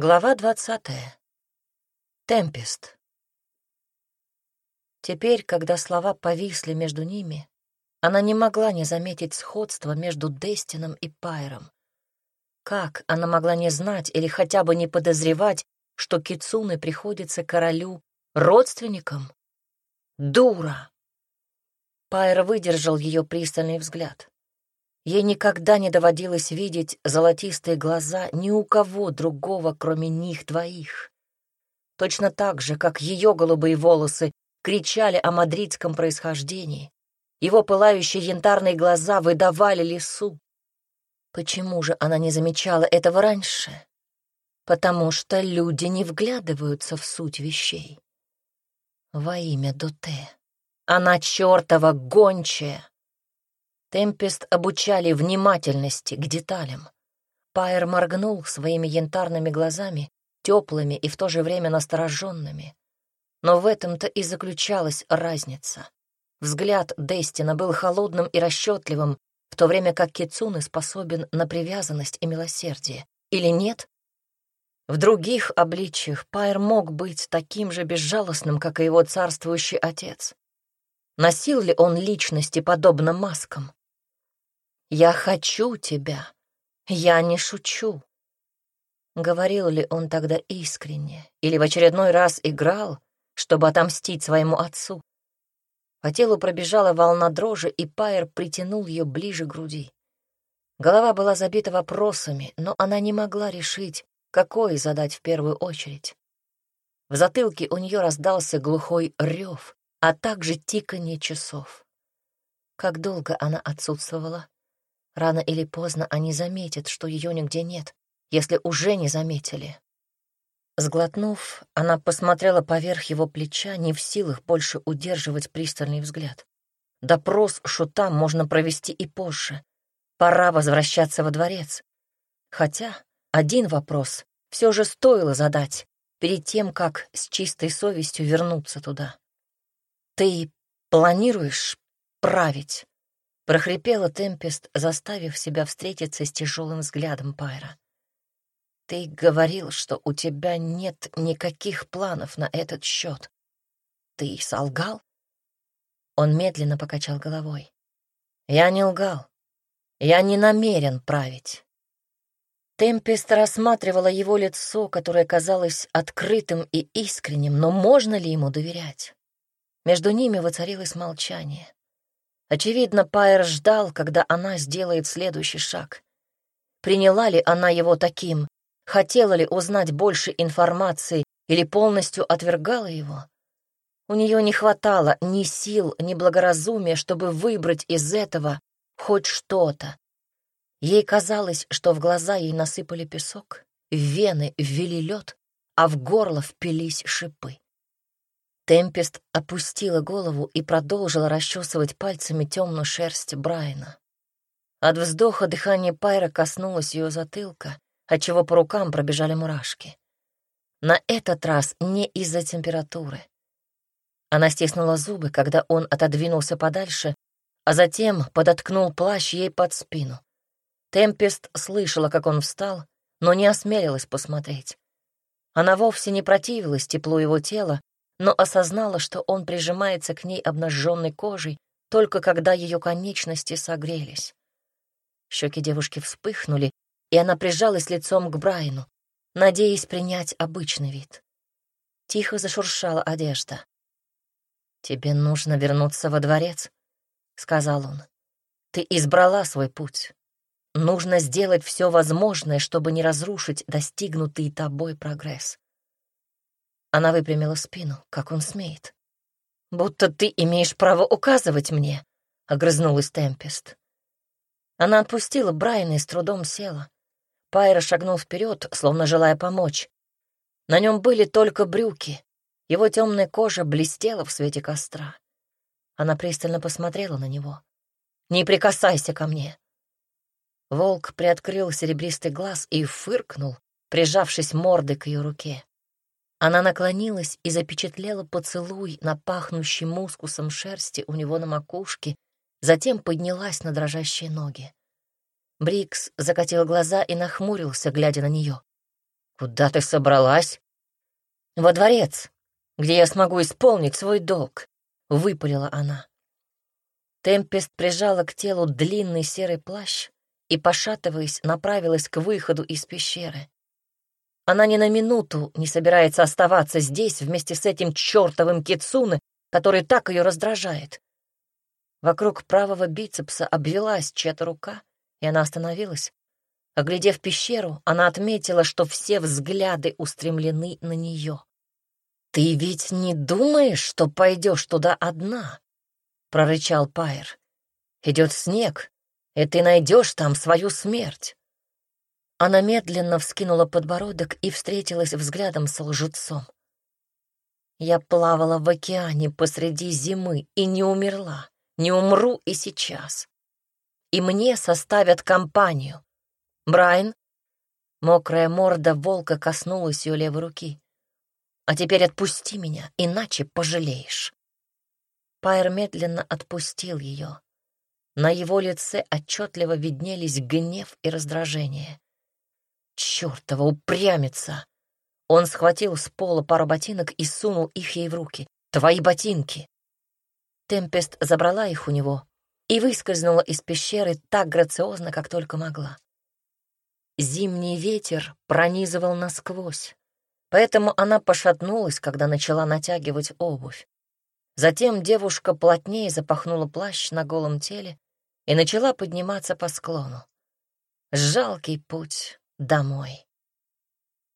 Глава двадцатая. Темпест. Теперь, когда слова повисли между ними, она не могла не заметить сходства между Дестином и Пайром. Как она могла не знать или хотя бы не подозревать, что Кицуны приходится королю родственником? Дура! Пайр выдержал ее пристальный взгляд. Ей никогда не доводилось видеть золотистые глаза ни у кого другого, кроме них двоих. Точно так же, как ее голубые волосы кричали о мадридском происхождении, его пылающие янтарные глаза выдавали лесу. Почему же она не замечала этого раньше? Потому что люди не вглядываются в суть вещей. Во имя Дуте. Она чертова гончая. Темпест обучали внимательности к деталям. Пайер моргнул своими янтарными глазами, теплыми и в то же время настороженными. Но в этом-то и заключалась разница. Взгляд Дестина был холодным и расчетливым, в то время как Кицуны способен на привязанность и милосердие. Или нет? В других обличиях Пайер мог быть таким же безжалостным, как и его царствующий отец. Носил ли он личности подобно маскам? «Я хочу тебя. Я не шучу». Говорил ли он тогда искренне или в очередной раз играл, чтобы отомстить своему отцу? По телу пробежала волна дрожи, и Пайер притянул ее ближе к груди. Голова была забита вопросами, но она не могла решить, какой задать в первую очередь. В затылке у нее раздался глухой рев, а также тиканье часов. Как долго она отсутствовала? Рано или поздно они заметят, что ее нигде нет, если уже не заметили. Сглотнув, она посмотрела поверх его плеча, не в силах больше удерживать пристальный взгляд. Допрос шута можно провести и позже. Пора возвращаться во дворец. Хотя один вопрос все же стоило задать перед тем, как с чистой совестью вернуться туда. «Ты планируешь править?» Прохрипела Темпест, заставив себя встретиться с тяжелым взглядом Пайра. «Ты говорил, что у тебя нет никаких планов на этот счет. Ты солгал?» Он медленно покачал головой. «Я не лгал. Я не намерен править». Темпест рассматривала его лицо, которое казалось открытым и искренним, но можно ли ему доверять? Между ними воцарилось молчание. Очевидно, Пайер ждал, когда она сделает следующий шаг. Приняла ли она его таким? Хотела ли узнать больше информации или полностью отвергала его? У нее не хватало ни сил, ни благоразумия, чтобы выбрать из этого хоть что-то. Ей казалось, что в глаза ей насыпали песок, в вены ввели лед, а в горло впились шипы. Темпест опустила голову и продолжила расчесывать пальцами темную шерсть Брайана. От вздоха дыхание Пайра коснулось ее затылка, отчего по рукам пробежали мурашки. На этот раз не из-за температуры. Она стиснула зубы, когда он отодвинулся подальше, а затем подоткнул плащ ей под спину. Темпест слышала, как он встал, но не осмелилась посмотреть. Она вовсе не противилась теплу его тела, но осознала, что он прижимается к ней обнаженной кожей, только когда ее конечности согрелись. Щеки девушки вспыхнули, и она прижалась лицом к Брайну, надеясь принять обычный вид. Тихо зашуршала одежда. «Тебе нужно вернуться во дворец», — сказал он. «Ты избрала свой путь. Нужно сделать все возможное, чтобы не разрушить достигнутый тобой прогресс. Она выпрямила спину, как он смеет. «Будто ты имеешь право указывать мне», — огрызнулась Темпест. Она отпустила Брайана и с трудом села. Пайра шагнул вперед, словно желая помочь. На нем были только брюки. Его темная кожа блестела в свете костра. Она пристально посмотрела на него. «Не прикасайся ко мне!» Волк приоткрыл серебристый глаз и фыркнул, прижавшись мордой к ее руке. Она наклонилась и запечатлела поцелуй на пахнущей мускусом шерсти у него на макушке, затем поднялась на дрожащие ноги. Брикс закатил глаза и нахмурился, глядя на нее. «Куда ты собралась?» «Во дворец, где я смогу исполнить свой долг», — выпалила она. Темпест прижала к телу длинный серый плащ и, пошатываясь, направилась к выходу из пещеры. Она ни на минуту не собирается оставаться здесь вместе с этим чертовым кицуны, который так ее раздражает. Вокруг правого бицепса обвелась чья-то рука, и она остановилась. Оглядев пещеру, она отметила, что все взгляды устремлены на нее. «Ты ведь не думаешь, что пойдешь туда одна?» — прорычал Пайер. «Идет снег, и ты найдешь там свою смерть». Она медленно вскинула подбородок и встретилась взглядом с лжецом. «Я плавала в океане посреди зимы и не умерла, не умру и сейчас. И мне составят компанию. Брайан?» Мокрая морда волка коснулась ее левой руки. «А теперь отпусти меня, иначе пожалеешь». Пайер медленно отпустил ее. На его лице отчетливо виднелись гнев и раздражение. Чёртова упрямица! Он схватил с пола пару ботинок и сунул их ей в руки. «Твои ботинки!» Темпест забрала их у него и выскользнула из пещеры так грациозно, как только могла. Зимний ветер пронизывал насквозь, поэтому она пошатнулась, когда начала натягивать обувь. Затем девушка плотнее запахнула плащ на голом теле и начала подниматься по склону. Жалкий путь домой.